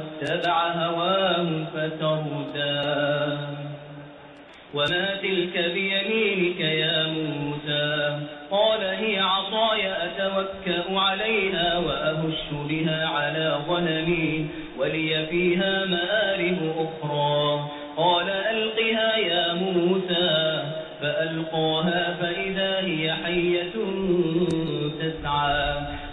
واتبع هواه فتردى. وما تلك بيمينك يا موسى؟ قال هي عصاي أتوكأ عليها وأهش بها على ظلمي ولي فيها مآرب أخرى. قال ألقها يا موسى. فألقاها فإذا هي حية تسعى.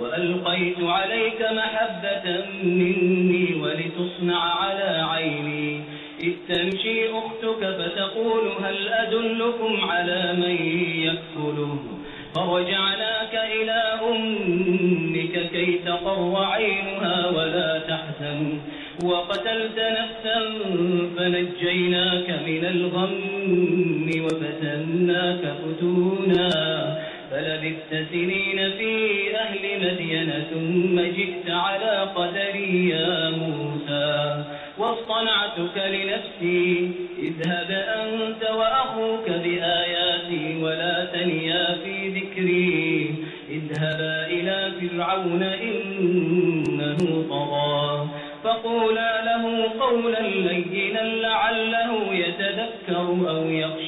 وألقيت عليك محبة مني ولتصنع على عيني. إذ تمشي أختك فتقول هل أدلكم على من يكفله؟ فرجعناك إلى أمك كي تقر عينها ولا تحزن. وقتلت نفسا فنجيناك من الغم وفتناك فتونا. فلبثت سنين في أهل مدينة ثم جئت على قدري يا موسى واصطنعتك لنفسي. اذهب أنت وأخوك بآياتي ولا تنيا في ذكري. اذهبا إلى فرعون إنه طغى. فقولا له قولا لينا لعله يتذكر أو يخشى.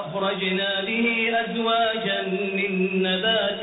فأخرجنا به أزواجا من نبات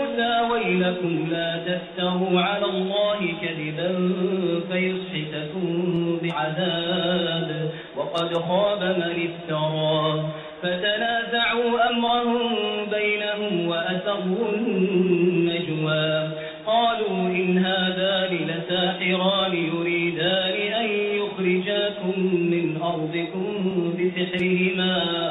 ويلكم لا تفتروا على الله كذبا فيسحتكم بعذاب. وقد خاب من افترى. فتنازعوا أمرهم بينهم وأسروا النجوى. قالوا إن هذان لساحران يريدان أن يخرجاكم من أرضكم بسحرهما.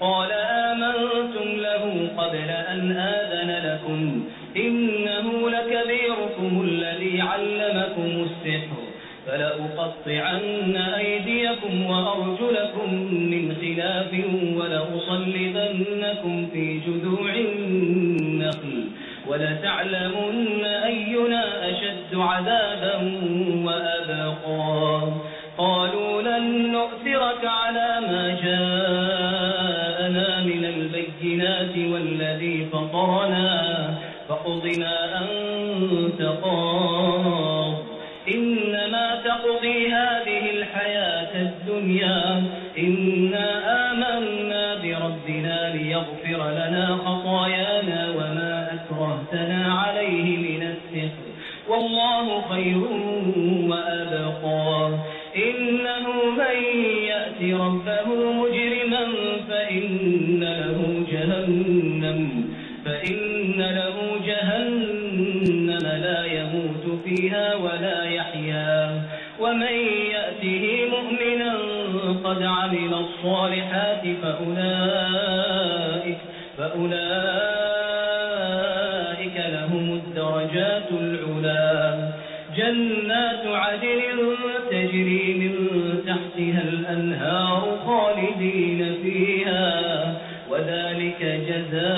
قال آمنتم له قبل أن آذن لكم. إنه لكبيركم الذي علمكم السحر. فلأقطعن أيديكم وأرجلكم من خلاف ولأصلبنكم في جذوع النخل. ولتعلمن أينا أشد عذابا وأبقى. قالوا لن نؤثرك على ما جاءنا فاقض ما أنت قاض إنما تقضي هذه الحياة الدنيا. إنا آمنا بربنا ليغفر لنا خطايانا وما أكرهتنا عليه من السحر. والله خير وأبقى. إنه من يأتي ربه مجرما فإن له جهنم. فإن له جهنم لا يموت فيها ولا يحيا. ومن يأته مؤمنا قد عمل الصالحات فأولئك فأولئك لهم الدرجات العلا. جنات عدن تجري من تحتها الأنهار خالدين فيها. وذلك جزاء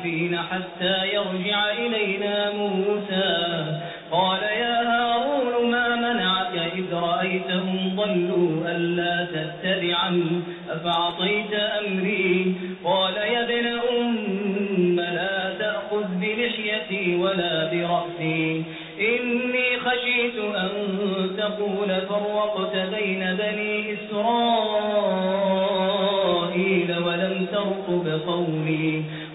عاكفين حتى يرجع إلينا موسى. قال يا هارون ما منعك إذ رأيتهم ضلوا ألا تتبعني أفعطيت أمري؟ قال يا ابن أم لا تأخذ بلحيتي ولا برأسي. إني خشيت أن تقول فرقت بين بني إسرائيل ولم ترقب قولي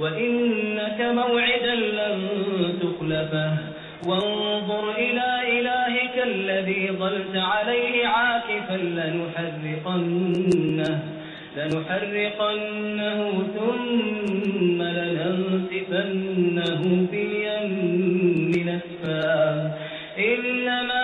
وإنك موعدا لن تخلفه. وانظر إلى إلهك الذي ظلت عليه عاكفا لنحرقنه لنحرقنه ثم لننسفنه في اليم نسفا إنما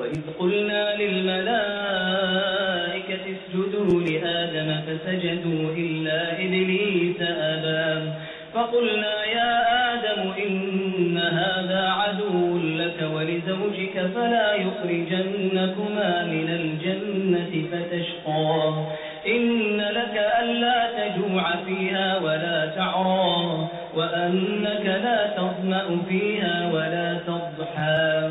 وإذ قلنا للملائكة اسجدوا لآدم فسجدوا إلا إبليس أبا فقلنا يا آدم إن هذا عدو لك ولزوجك فلا يخرجنكما من الجنة فتشقى إن لك ألا تجوع فيها ولا تعرى وأنك لا تظمأ فيها ولا تضحى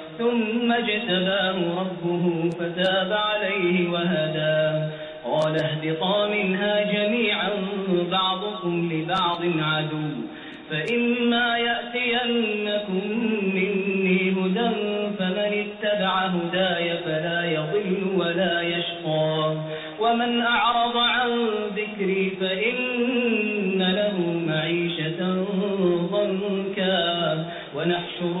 ثم اجتباه ربه فتاب عليه وهدى. قال اهبطا منها جميعا بعضكم لبعض عدو. فإما يأتينكم مني هدى فمن اتبع هداي فلا يضل ولا يشقى. ومن أعرض عن ذكري فإن له معيشة ضنكا. ونحشره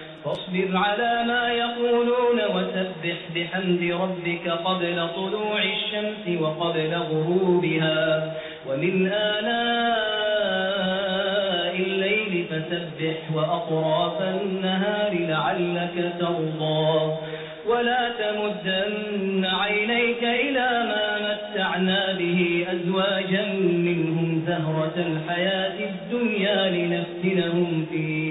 فاصبر على ما يقولون وسبح بحمد ربك قبل طلوع الشمس وقبل غروبها. ومن آلاء الليل فسبح وأطراف النهار لعلك ترضى. ولا تمدن عينيك إلى ما متعنا به أزواجا منهم زهرة الحياة الدنيا لنفتنهم فيه.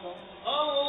Oh,